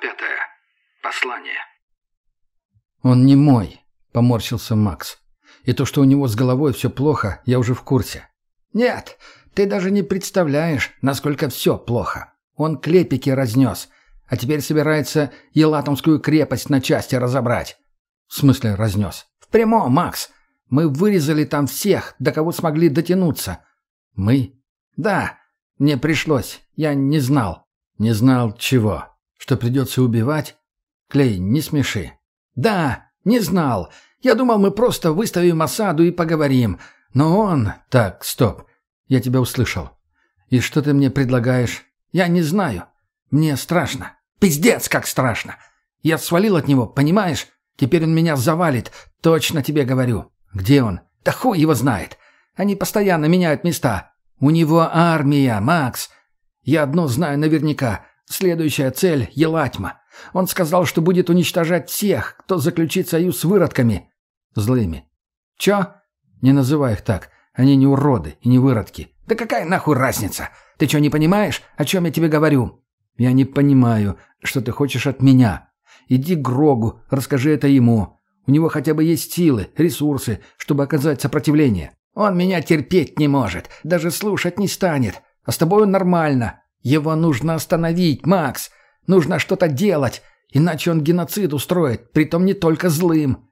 пятая. Послание. «Он не мой», — поморщился Макс. «И то, что у него с головой все плохо, я уже в курсе». «Нет, ты даже не представляешь, насколько все плохо. Он клепики разнес, а теперь собирается Елатомскую крепость на части разобрать». «В смысле разнес?» «В прямом, Макс. Мы вырезали там всех, до кого смогли дотянуться». «Мы?» «Да, мне пришлось. Я не знал». «Не знал чего? Что придется убивать?» «Клей, не смеши». «Да, не знал. Я думал, мы просто выставим осаду и поговорим. Но он...» «Так, стоп. Я тебя услышал. И что ты мне предлагаешь?» «Я не знаю. Мне страшно. Пиздец, как страшно. Я свалил от него, понимаешь? Теперь он меня завалит. Точно тебе говорю. Где он? Да хуй его знает. Они постоянно меняют места. У него армия, Макс. Я одно знаю наверняка. Следующая цель — Елатьма. Он сказал, что будет уничтожать всех, кто заключит союз с выродками. Злыми. Чё? Не называй их так. Они не уроды и не выродки. Да какая нахуй разница? Ты что, не понимаешь, о чем я тебе говорю? Я не понимаю, что ты хочешь от меня. Иди к Грогу, расскажи это ему. У него хотя бы есть силы, ресурсы, чтобы оказать сопротивление. Он меня терпеть не может, даже слушать не станет. А с тобой он нормально. Его нужно остановить, Макс. Нужно что-то делать, иначе он геноцид устроит, притом не только злым.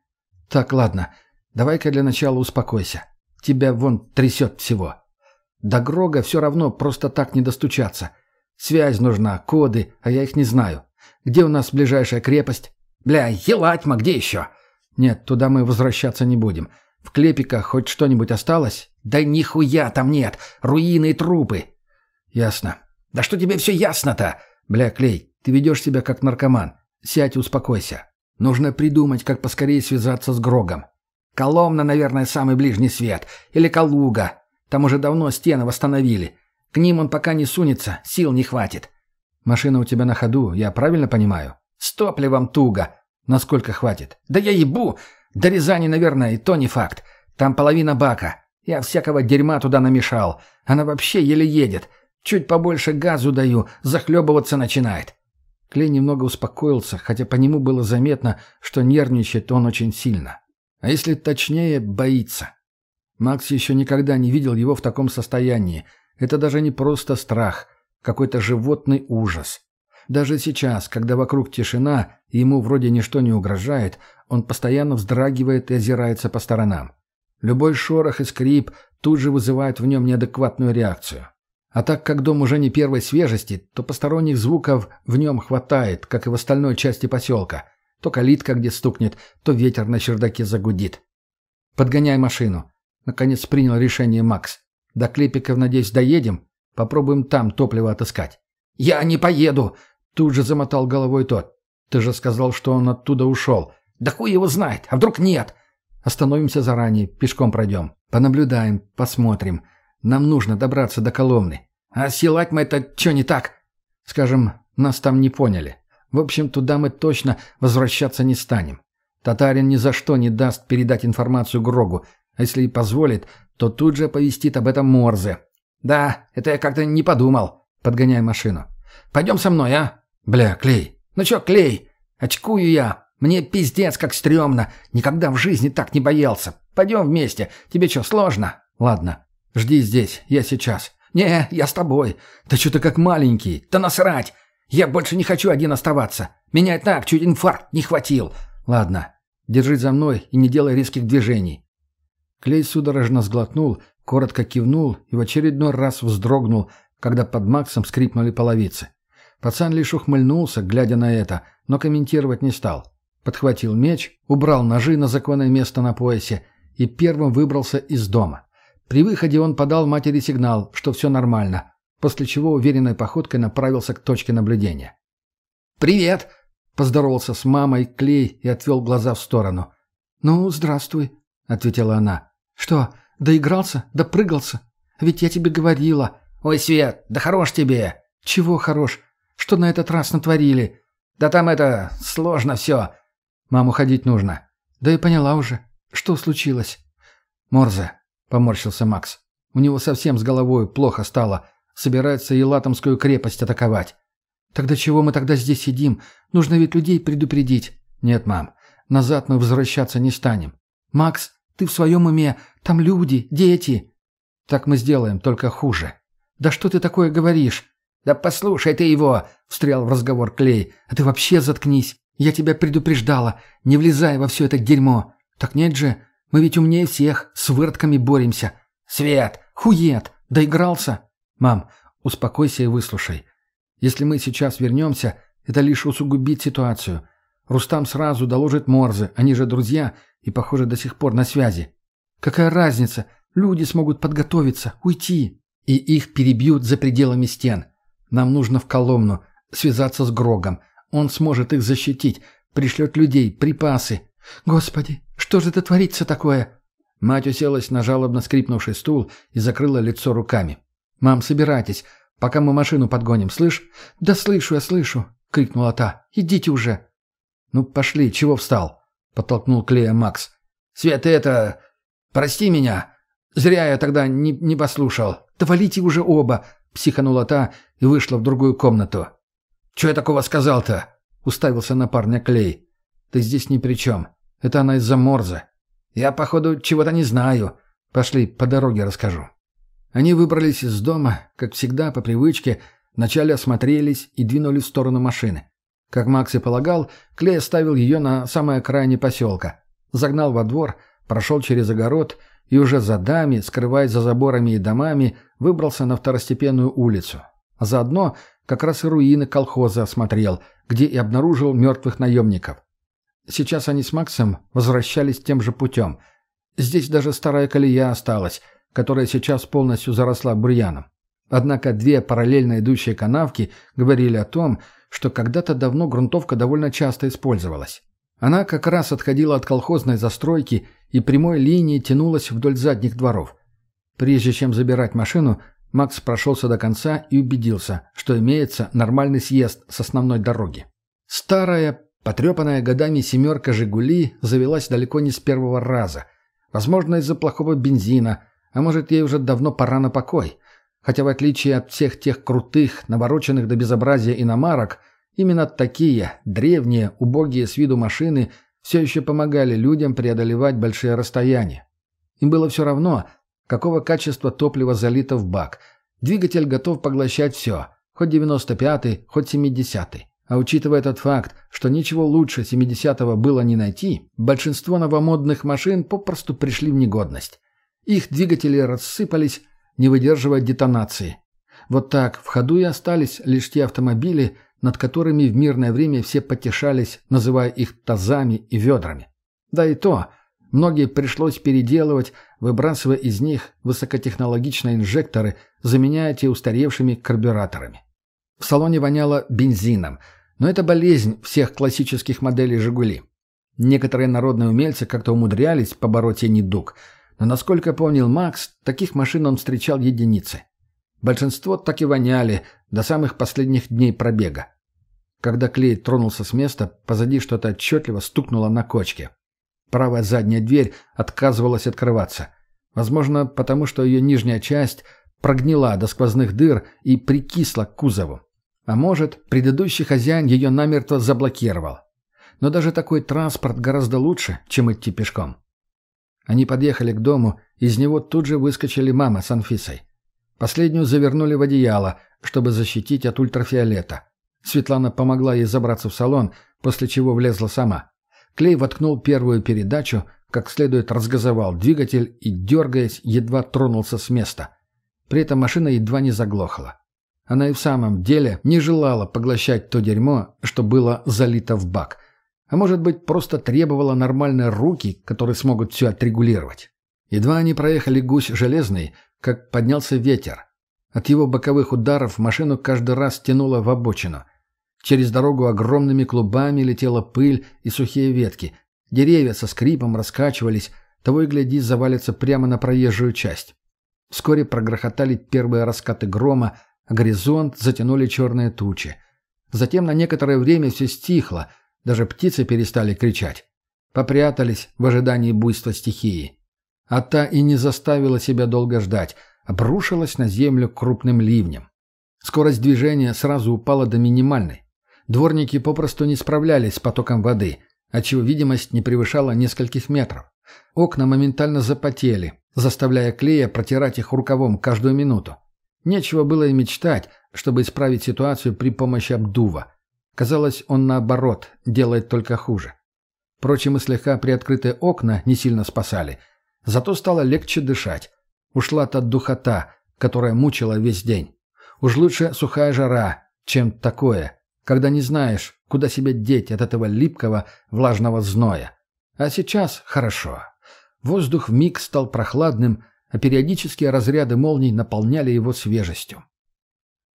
Так, ладно, давай-ка для начала успокойся. Тебя вон трясет всего. До Грога все равно просто так не достучаться. Связь нужна, коды, а я их не знаю. Где у нас ближайшая крепость? Бля, Елатьма, где еще? Нет, туда мы возвращаться не будем. В Клепиках хоть что-нибудь осталось? Да нихуя там нет, руины и трупы. Ясно. Да что тебе все ясно-то? Бля, Клей, ты ведешь себя как наркоман. Сядь успокойся. Нужно придумать, как поскорее связаться с Грогом. Коломна, наверное, самый ближний свет. Или Калуга. Там уже давно стены восстановили. К ним он пока не сунется, сил не хватит. Машина у тебя на ходу, я правильно понимаю? С топливом туго. Насколько хватит? Да я ебу! До Рязани, наверное, и то не факт. Там половина бака. Я всякого дерьма туда намешал. Она вообще еле едет. Чуть побольше газу даю, захлебываться начинает. Клей немного успокоился, хотя по нему было заметно, что нервничает он очень сильно. А если точнее, боится. Макс еще никогда не видел его в таком состоянии. Это даже не просто страх, какой-то животный ужас. Даже сейчас, когда вокруг тишина, и ему вроде ничто не угрожает, он постоянно вздрагивает и озирается по сторонам. Любой шорох и скрип тут же вызывает в нем неадекватную реакцию. А так как дом уже не первой свежести, то посторонних звуков в нем хватает, как и в остальной части поселка. То калитка где стукнет, то ветер на чердаке загудит. «Подгоняй машину», — наконец принял решение Макс. «До Клепиков, надеюсь, доедем? Попробуем там топливо отыскать». «Я не поеду!» — тут же замотал головой тот. «Ты же сказал, что он оттуда ушел». «Да хуй его знает! А вдруг нет?» «Остановимся заранее, пешком пройдем. Понаблюдаем, посмотрим». Нам нужно добраться до Коломны. А силать мы это что не так? Скажем, нас там не поняли. В общем, туда мы точно возвращаться не станем. Татарин ни за что не даст передать информацию Грогу, а если и позволит, то тут же повестит об этом Морзе. Да, это я как-то не подумал. Подгоняй машину. Пойдем со мной, а? Бля, Клей. Ну чё, Клей? Очкую я. Мне пиздец как стрёмно. Никогда в жизни так не боялся. Пойдем вместе. Тебе что, сложно? Ладно. «Жди здесь, я сейчас». «Не, я с тобой. Да что ты как маленький. Да насрать. Я больше не хочу один оставаться. Меня и так чуть инфаркт не хватил. Ладно, держи за мной и не делай резких движений». Клей судорожно сглотнул, коротко кивнул и в очередной раз вздрогнул, когда под Максом скрипнули половицы. Пацан лишь ухмыльнулся, глядя на это, но комментировать не стал. Подхватил меч, убрал ножи на законное место на поясе и первым выбрался из дома. При выходе он подал матери сигнал, что все нормально, после чего уверенной походкой направился к точке наблюдения. «Привет!» — поздоровался с мамой Клей и отвел глаза в сторону. «Ну, здравствуй», — ответила она. «Что, доигрался? Допрыгался? Ведь я тебе говорила». «Ой, Свет, да хорош тебе!» «Чего хорош? Что на этот раз натворили?» «Да там это... сложно все». «Маму ходить нужно». «Да и поняла уже. Что случилось?» «Морзе, — поморщился Макс. «У него совсем с головой плохо стало. Собирается Елатомскую крепость атаковать». Тогда чего мы тогда здесь сидим? Нужно ведь людей предупредить. Нет, мам, назад мы возвращаться не станем. Макс, ты в своем уме? Там люди, дети. Так мы сделаем, только хуже. Да что ты такое говоришь? Да послушай ты его, встрял в разговор Клей. А ты вообще заткнись. Я тебя предупреждала. Не влезай во все это дерьмо. Так нет же, мы ведь умнее всех, с выродками боремся. Свет, хует, доигрался. Мам, успокойся и выслушай. Если мы сейчас вернемся, это лишь усугубит ситуацию. Рустам сразу доложит Морзе, они же друзья и, похоже, до сих пор на связи. Какая разница? Люди смогут подготовиться, уйти. И их перебьют за пределами стен. Нам нужно в Коломну, связаться с Грогом. Он сможет их защитить, пришлет людей, припасы. Господи, что же это творится такое? Мать уселась на жалобно скрипнувший стул и закрыла лицо руками. «Мам, собирайтесь, пока мы машину подгоним, слышь?» «Да слышу я, слышу!» — крикнула та. «Идите уже!» «Ну, пошли, чего встал?» — подтолкнул Клея Макс. «Света, это... Прости меня. Зря я тогда не, не послушал. Да валите уже оба!» — психанула та и вышла в другую комнату. «Чего я такого сказал-то?» — уставился на парня Клей. «Ты здесь ни при чем. Это она из-за Морза. Я, походу, чего-то не знаю. Пошли, по дороге расскажу». Они выбрались из дома, как всегда, по привычке, вначале осмотрелись и двинули в сторону машины. Как Макс и полагал, Клей оставил ее на самой окраине поселка. Загнал во двор, прошел через огород и уже за дами, скрываясь за заборами и домами, выбрался на второстепенную улицу. Заодно как раз и руины колхоза осмотрел, где и обнаружил мертвых наемников. Сейчас они с Максом возвращались тем же путем. Здесь даже старая колея осталась, которая сейчас полностью заросла бурьяном. Однако две параллельно идущие канавки говорили о том, что когда-то давно грунтовка довольно часто использовалась. Она как раз отходила от колхозной застройки и прямой линией тянулась вдоль задних дворов. Прежде чем забирать машину, Макс прошелся до конца и убедился, что имеется нормальный съезд с основной дороги. Старая, потрепанная годами семерка «Жигули» завелась далеко не с первого раза. Возможно, из-за плохого бензина – а может, ей уже давно пора на покой. Хотя в отличие от всех тех крутых, навороченных до безобразия иномарок, именно такие, древние, убогие с виду машины все еще помогали людям преодолевать большие расстояния. Им было все равно, какого качества топлива залито в бак. Двигатель готов поглощать все, хоть 95-й, хоть 70-й. А учитывая тот факт, что ничего лучше 70-го было не найти, большинство новомодных машин попросту пришли в негодность. Их двигатели рассыпались, не выдерживая детонации. Вот так в ходу и остались лишь те автомобили, над которыми в мирное время все потешались, называя их тазами и ведрами. Да и то, многие пришлось переделывать, выбрасывая из них высокотехнологичные инжекторы, заменяя те устаревшими карбюраторами. В салоне воняло бензином, но это болезнь всех классических моделей «Жигули». Некоторые народные умельцы как-то умудрялись побороть сей недуг – но, насколько помнил Макс, таких машин он встречал единицы. Большинство так и воняли до самых последних дней пробега. Когда Клей тронулся с места, позади что-то отчетливо стукнуло на кочке. Правая задняя дверь отказывалась открываться. Возможно, потому что ее нижняя часть прогнила до сквозных дыр и прикисла к кузову. А может, предыдущий хозяин ее намертво заблокировал. Но даже такой транспорт гораздо лучше, чем идти пешком. Они подъехали к дому, из него тут же выскочили мама с Анфисой. Последнюю завернули в одеяло, чтобы защитить от ультрафиолета. Светлана помогла ей забраться в салон, после чего влезла сама. Клей воткнул первую передачу, как следует разгазовал двигатель и, дергаясь, едва тронулся с места. При этом машина едва не заглохла. Она и в самом деле не желала поглощать то дерьмо, что было залито в бак. А может быть, просто требовала нормальные руки, которые смогут все отрегулировать. Едва они проехали гусь железный, как поднялся ветер. От его боковых ударов машину каждый раз тянуло в обочину. Через дорогу огромными клубами летела пыль и сухие ветки. Деревья со скрипом раскачивались, того и гляди завалятся прямо на проезжую часть. Вскоре прогрохотали первые раскаты грома, горизонт затянули черные тучи. Затем на некоторое время все стихло — даже птицы перестали кричать. Попрятались в ожидании буйства стихии. А та и не заставила себя долго ждать, обрушилась на землю крупным ливнем. Скорость движения сразу упала до минимальной. Дворники попросту не справлялись с потоком воды, отчего видимость не превышала нескольких метров. Окна моментально запотели, заставляя Клея протирать их рукавом каждую минуту. Нечего было и мечтать, чтобы исправить ситуацию при помощи обдува. Казалось, он наоборот, делает только хуже. Впрочем, и слегка приоткрытые окна не сильно спасали. Зато стало легче дышать. Ушла та духота, которая мучила весь день. Уж лучше сухая жара, чем такое, когда не знаешь, куда себя деть от этого липкого, влажного зноя. А сейчас хорошо. Воздух вмиг стал прохладным, а периодические разряды молний наполняли его свежестью.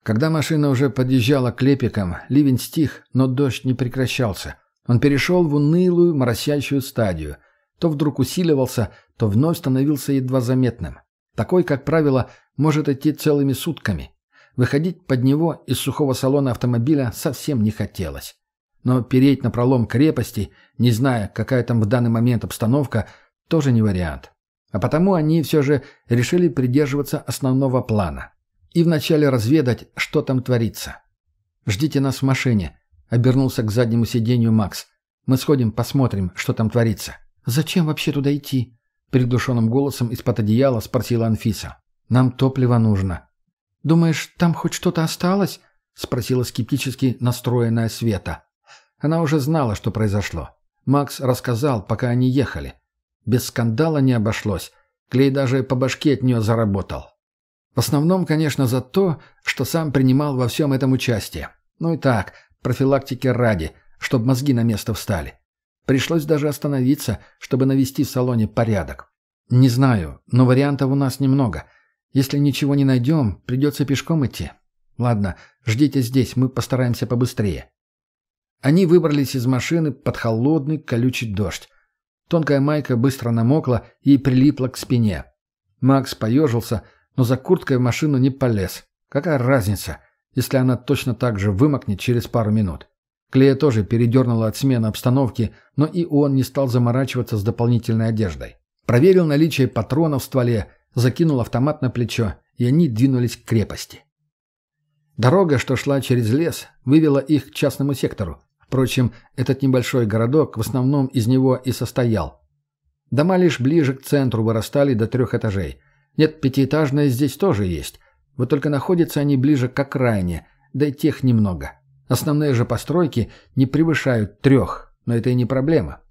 Когда машина уже подъезжала к лепикам, ливень стих, но дождь не прекращался. Он перешел в унылую, моросящую стадию. То вдруг усиливался, то вновь становился едва заметным. Такой, как правило, может идти целыми сутками. Выходить под него из сухого салона автомобиля совсем не хотелось. Но переть на пролом крепости, не зная, какая там в данный момент обстановка, тоже не вариант. А потому они все же решили придерживаться основного плана. И вначале разведать, что там творится. «Ждите нас в машине», — обернулся к заднему сиденью Макс. «Мы сходим, посмотрим, что там творится». «Зачем вообще туда идти?» — придушенным голосом из-под одеяла спросила Анфиса. «Нам топливо нужно», «Думаешь, там хоть что-то осталось?» — спросила скептически настроенная Света. Она уже знала, что произошло. Макс рассказал, пока они ехали. Без скандала не обошлось. Клей даже по башке от нее заработал. В основном, конечно, за то, что сам принимал во всем этом участие. Ну и так, профилактики ради, чтобы мозги на место встали. Пришлось даже остановиться, чтобы навести в салоне порядок. Не знаю, но вариантов у нас немного — если ничего не найдем, придется пешком идти. Ладно, ждите здесь, мы постараемся побыстрее. Они выбрались из машины под холодный колючий дождь. Тонкая майка быстро намокла и прилипла к спине. Макс поежился, но за курткой в машину не полез. Какая разница, если она точно так же вымокнет через пару минут? Клея тоже передернула от смены обстановки, но и он не стал заморачиваться с дополнительной одеждой. Проверил наличие патронов в стволе закинул автомат на плечо, и они двинулись к крепости. Дорога, что шла через лес, вывела их к частному сектору. Впрочем, этот небольшой городок в основном из него и состоял. Дома лишь ближе к центру вырастали до трех этажей. Нет, пятиэтажные здесь тоже есть. Вот только находятся они ближе к окраине, да и тех немного. Основные же постройки не превышают трех, но это и не проблема.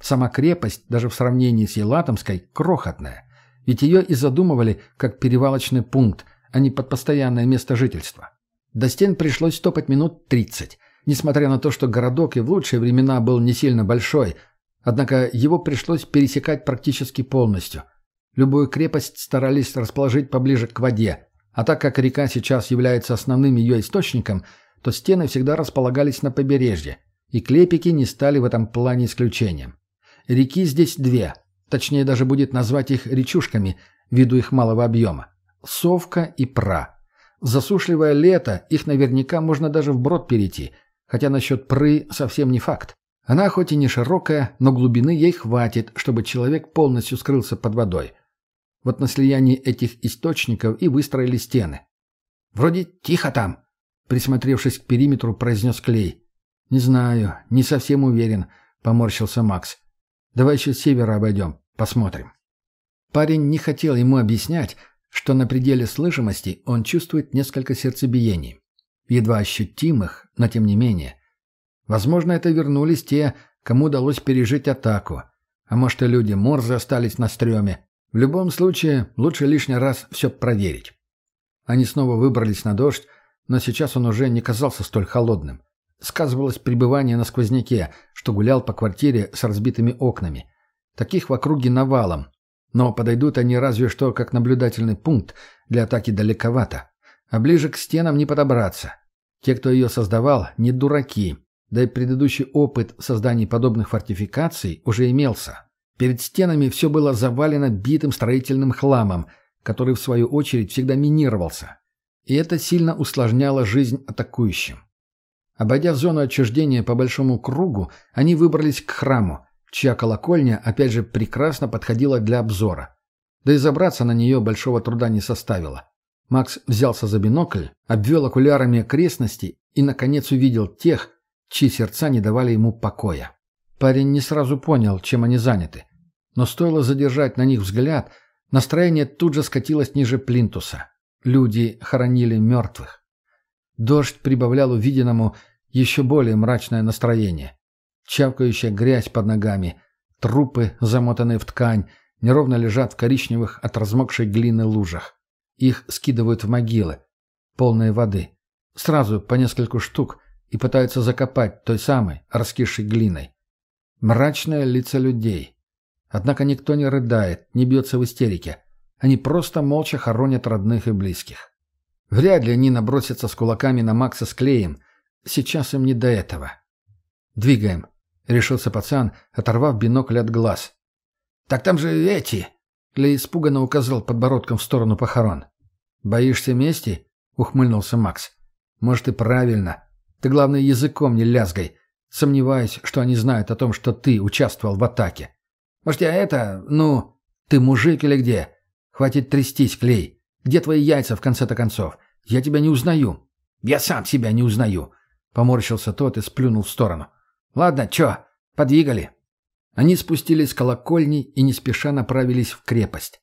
Сама крепость, даже в сравнении с Елатомской, крохотная. Ведь ее и задумывали как перевалочный пункт, а не под постоянное место жительства. До стен пришлось топать минут 30, несмотря на то, что городок и в лучшие времена был не сильно большой, однако его пришлось пересекать практически полностью. Любую крепость старались расположить поближе к воде, а так как река сейчас является основным ее источником, то стены всегда располагались на побережье, и клепики не стали в этом плане исключением. Реки здесь две – Точнее, даже будет назвать их речушками, ввиду их малого объема. Совка и Пра. засушливое лето их наверняка можно даже вброд перейти, хотя насчет Пры совсем не факт. Она хоть и не широкая, но глубины ей хватит, чтобы человек полностью скрылся под водой. Вот на слиянии этих источников и выстроили стены. «Вроде тихо там», — присмотревшись к периметру, произнес Клей. «Не знаю, не совсем уверен», — поморщился Макс. «Давай еще с севера обойдем. Посмотрим. Парень не хотел ему объяснять, что на пределе слышимости он чувствует несколько сердцебиений. Едва ощутимых, но тем не менее. Возможно, это вернулись те, кому удалось пережить атаку. А может, и люди Морзы остались на стреме. В любом случае, лучше лишний раз все проверить. Они снова выбрались на дождь, но сейчас он уже не казался столь холодным. Сказывалось пребывание на сквозняке, что гулял по квартире с разбитыми окнами. Таких в округе навалом. Но подойдут они разве что как наблюдательный пункт, для атаки далековато. А ближе к стенам не подобраться. Те, кто ее создавал, не дураки. Да и предыдущий опыт создания подобных фортификаций уже имелся. Перед стенами все было завалено битым строительным хламом, который, в свою очередь, всегда минировался. И это сильно усложняло жизнь атакующим. Обойдя зону отчуждения по большому кругу, они выбрались к храму, чья колокольня, опять же, прекрасно подходила для обзора. Да и забраться на нее большого труда не составило. Макс взялся за бинокль, обвел окулярами окрестности и, наконец, увидел тех, чьи сердца не давали ему покоя. Парень не сразу понял, чем они заняты. Но стоило задержать на них взгляд, настроение тут же скатилось ниже плинтуса. Люди хоронили мертвых. Дождь прибавлял увиденному еще более мрачное настроение. Чавкающая грязь под ногами, трупы, замотанные в ткань, неровно лежат в коричневых от размокшей глины лужах. Их скидывают в могилы, полные воды. Сразу по нескольку штук и пытаются закопать той самой, раскисшей глиной. Мрачное лица людей. Однако никто не рыдает, не бьется в истерике. Они просто молча хоронят родных и близких. Вряд ли они набросятся с кулаками на Макса с клеем. Сейчас им не до этого. «Двигаем», — решился пацан, оторвав бинокль от глаз. «Так там же эти!» Клей испуганно указал подбородком в сторону похорон. «Боишься мести?» — ухмыльнулся Макс. «Может, и правильно. Ты, главное, языком не лязгай. Сомневаюсь, что они знают о том, что ты участвовал в атаке. Может, я это... Ну, ты мужик или где? Хватит трястись, Клей. Где твои яйца, в конце-то концов? Я тебя не узнаю». «Я сам себя не узнаю», — поморщился тот и сплюнул в сторону. «Ладно, чё, подвигали». Они спустились с колокольни и не спеша направились в крепость.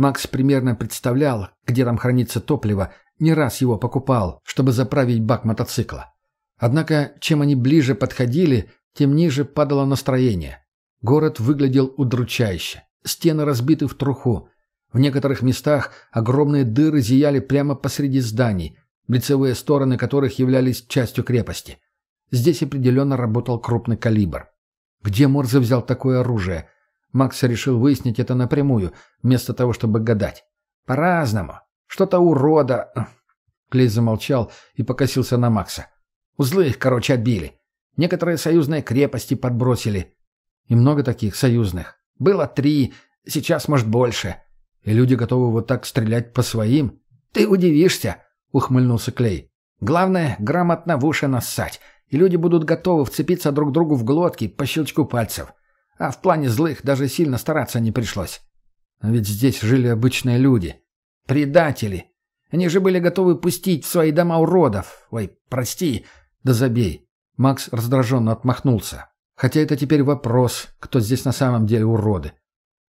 Макс примерно представлял, где там хранится топливо, не раз его покупал, чтобы заправить бак мотоцикла. Однако, чем они ближе подходили, тем ниже падало настроение. Город выглядел удручающе. Стены разбиты в труху. В некоторых местах огромные дыры зияли прямо посреди зданий, лицевые стороны которых являлись частью крепости. Здесь определенно работал крупный калибр. Где Морзе взял такое оружие? Макс решил выяснить это напрямую, вместо того, чтобы гадать. «По-разному. Что-то урода...» Клей замолчал и покосился на Макса. «Узлы их, короче, отбили. Некоторые союзные крепости подбросили. И много таких союзных. Было три, сейчас, может, больше. И люди готовы вот так стрелять по своим? Ты удивишься, ухмыльнулся Клей. Главное, грамотно в уши нассать и люди будут готовы вцепиться друг другу в глотки по щелчку пальцев. А в плане злых даже сильно стараться не пришлось. А ведь здесь жили обычные люди. Предатели. Они же были готовы пустить в свои дома уродов. Ой, прости, да забей. Макс раздраженно отмахнулся. Хотя это теперь вопрос, кто здесь на самом деле уроды.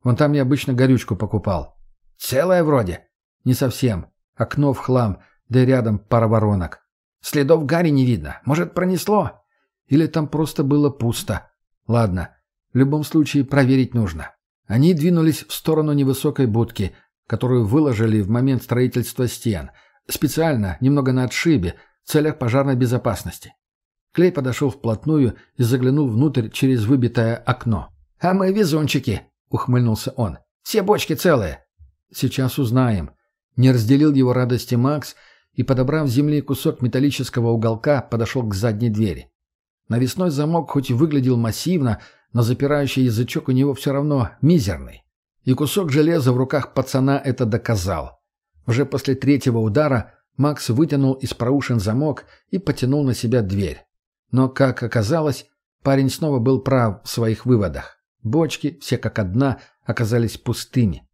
Вон там я обычно горючку покупал. Целое вроде? Не совсем. Окно в хлам, да и рядом пара воронок. Следов Гарри не видно. Может, пронесло? Или там просто было пусто? Ладно, в любом случае проверить нужно. Они двинулись в сторону невысокой будки, которую выложили в момент строительства стен. Специально, немного на отшибе, в целях пожарной безопасности. Клей подошел вплотную и заглянул внутрь через выбитое окно. «А мы везунчики!» — ухмыльнулся он. «Все бочки целые!» «Сейчас узнаем». Не разделил его радости Макс — и, подобрав с земли кусок металлического уголка, подошел к задней двери. Навесной замок хоть и выглядел массивно, но запирающий язычок у него все равно мизерный. И кусок железа в руках пацана это доказал. Уже после третьего удара Макс вытянул из проушин замок и потянул на себя дверь. Но, как оказалось, парень снова был прав в своих выводах. Бочки, все как одна, оказались пустыми.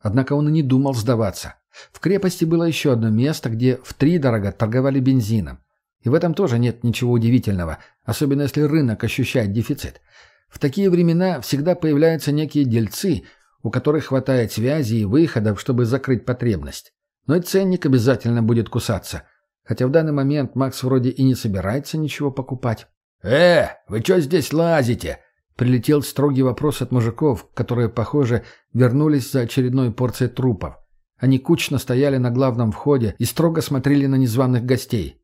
Однако он и не думал сдаваться. В крепости было еще одно место, где втридорого торговали бензином. И в этом тоже нет ничего удивительного, особенно если рынок ощущает дефицит. В такие времена всегда появляются некие дельцы, у которых хватает связи и выходов, чтобы закрыть потребность. Но и ценник обязательно будет кусаться. Хотя в данный момент Макс вроде и не собирается ничего покупать. «Э, вы что здесь лазите?» Прилетел строгий вопрос от мужиков, которые, похоже, вернулись за очередной порцией трупов. Они кучно стояли на главном входе и строго смотрели на незваных гостей.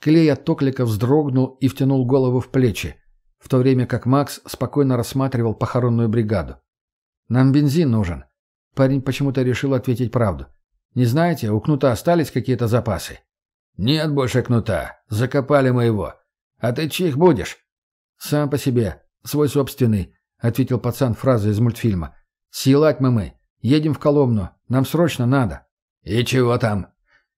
Клей от токлика вздрогнул и втянул голову в плечи, в то время как Макс спокойно рассматривал похоронную бригаду. «Нам бензин нужен». Парень почему-то решил ответить правду. «Не знаете, у Кнута остались какие-то запасы?» «Нет больше Кнута. Закопали мы его. А ты чьих будешь?» «Сам по себе. Свой собственный», — ответил пацан фразой из мультфильма. «Съелать мы мы. Едем в Коломну. Нам срочно надо». «И чего там?»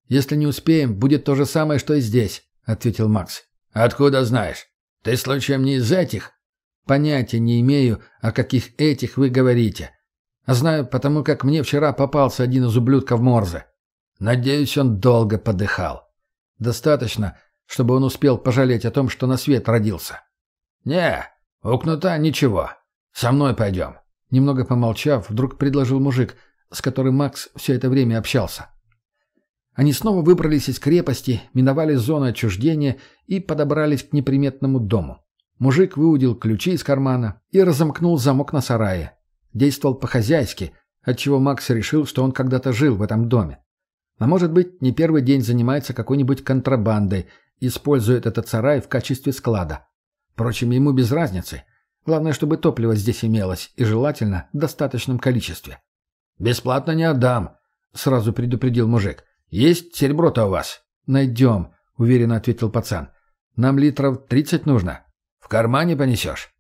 «Если не успеем, будет то же самое, что и здесь», — ответил Макс. «Откуда знаешь? Ты случаем не из этих?» «Понятия не имею, о каких этих вы говорите. А знаю, потому как мне вчера попался один из ублюдков Морзе». Надеюсь, он долго подыхал. Достаточно, чтобы он успел пожалеть о том, что на свет родился. «Не, у кнута ничего. Со мной пойдем». Немного помолчав, вдруг предложил мужик, с которым Макс все это время общался. Они снова выбрались из крепости, миновали зону отчуждения и подобрались к неприметному дому. Мужик выудил ключи из кармана и разомкнул замок на сарае. Действовал по-хозяйски, отчего Макс решил, что он когда-то жил в этом доме. А может быть, не первый день занимается какой-нибудь контрабандой, использует этот сарай в качестве склада. Впрочем, ему без разницы. Главное, чтобы топливо здесь имелось, и желательно в достаточном количестве. «Бесплатно не отдам», — сразу предупредил мужик. «Есть серебро-то у вас?» «Найдем», — уверенно ответил пацан. «Нам литров тридцать нужно. В кармане понесешь?»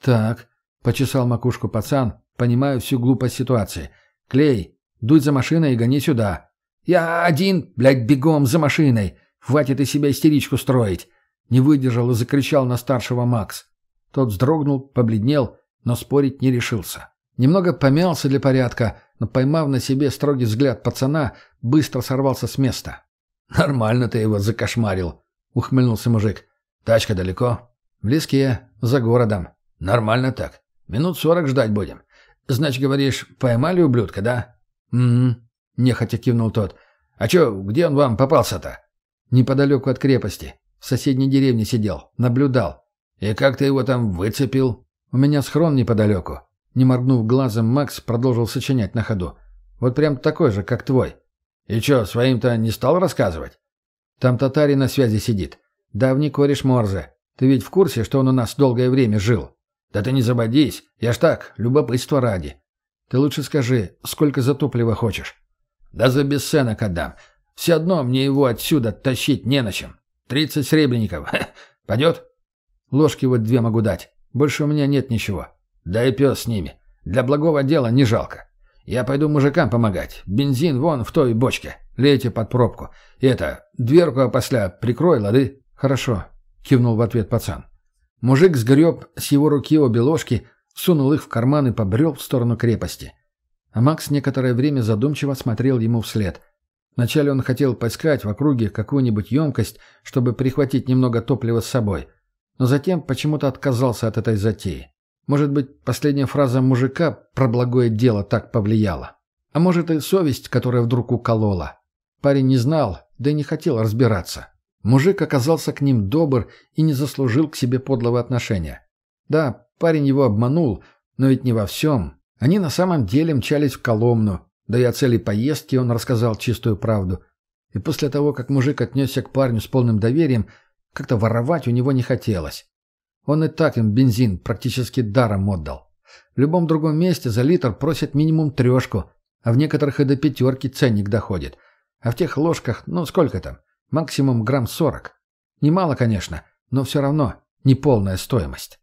«Так», — почесал макушку пацан, понимаю всю глупость ситуации. «Клей, дуй за машиной и гони сюда. «Я один, блядь, бегом за машиной! Хватит из себя истеричку строить!» Не выдержал и закричал на старшего Макс. Тот вздрогнул, побледнел, но спорить не решился. Немного помялся для порядка, но, поймав на себе строгий взгляд пацана, быстро сорвался с места. «Нормально ты его закошмарил», — ухмыльнулся мужик. «Тачка далеко?» «В леске, за городом». «Нормально так. Минут сорок ждать будем. Значит, говоришь, поймали ублюдка, да?» «Угу. — нехотя кивнул тот. «А чё, где он вам попался-то?» «Неподалеку от крепости. В соседней деревне сидел. Наблюдал. И как ты его там выцепил?» «У меня схрон неподалеку». Не моргнув глазом, Макс продолжил сочинять на ходу. «Вот прям такой же, как твой». «И чё, своим-то не стал рассказывать?» «Там татарин на связи сидит. Давний кореш Морзе. Ты ведь в курсе, что он у нас долгое время жил?» «Да ты не забодись. Я ж так, любопытство ради». «Ты лучше скажи, сколько за топливо хочешь?» Да за бесценок отдам. Все одно мне его отсюда тащить не на чем. Тридцать сребреников. Пойдет? Ложки вот две могу дать. Больше у меня нет ничего. Да и пес с ними. Для благого дела не жалко. Я пойду мужикам помогать. Бензин вон в той бочке. Лейте под пробку. И это, дверку опосля прикрой, лады? Хорошо, кивнул в ответ пацан. Мужик сгреб с его руки обе ложки, сунул их в карман и побрел в сторону крепости. А Макс некоторое время задумчиво смотрел ему вслед. Вначале он хотел поискать в округе какую-нибудь емкость, чтобы прихватить немного топлива с собой. Но затем почему-то отказался от этой затеи. Может быть, последняя фраза мужика про благое дело так повлияла. А может и совесть, которая вдруг уколола. Парень не знал, да и не хотел разбираться. Мужик оказался к ним добр и не заслужил к себе подлого отношения. Да, парень его обманул, но ведь не во всем. Они на самом деле мчались в Коломну, да и о цели поездки он рассказал чистую правду. И после того, как мужик отнесся к парню с полным доверием, как-то воровать у него не хотелось. Он и так им бензин практически даром отдал. В любом другом месте за литр просят минимум трешку, а в некоторых и до пятерки ценник доходит. А в тех ложках, ну сколько там, максимум грамм сорок. Немало, конечно, но все равно неполная стоимость.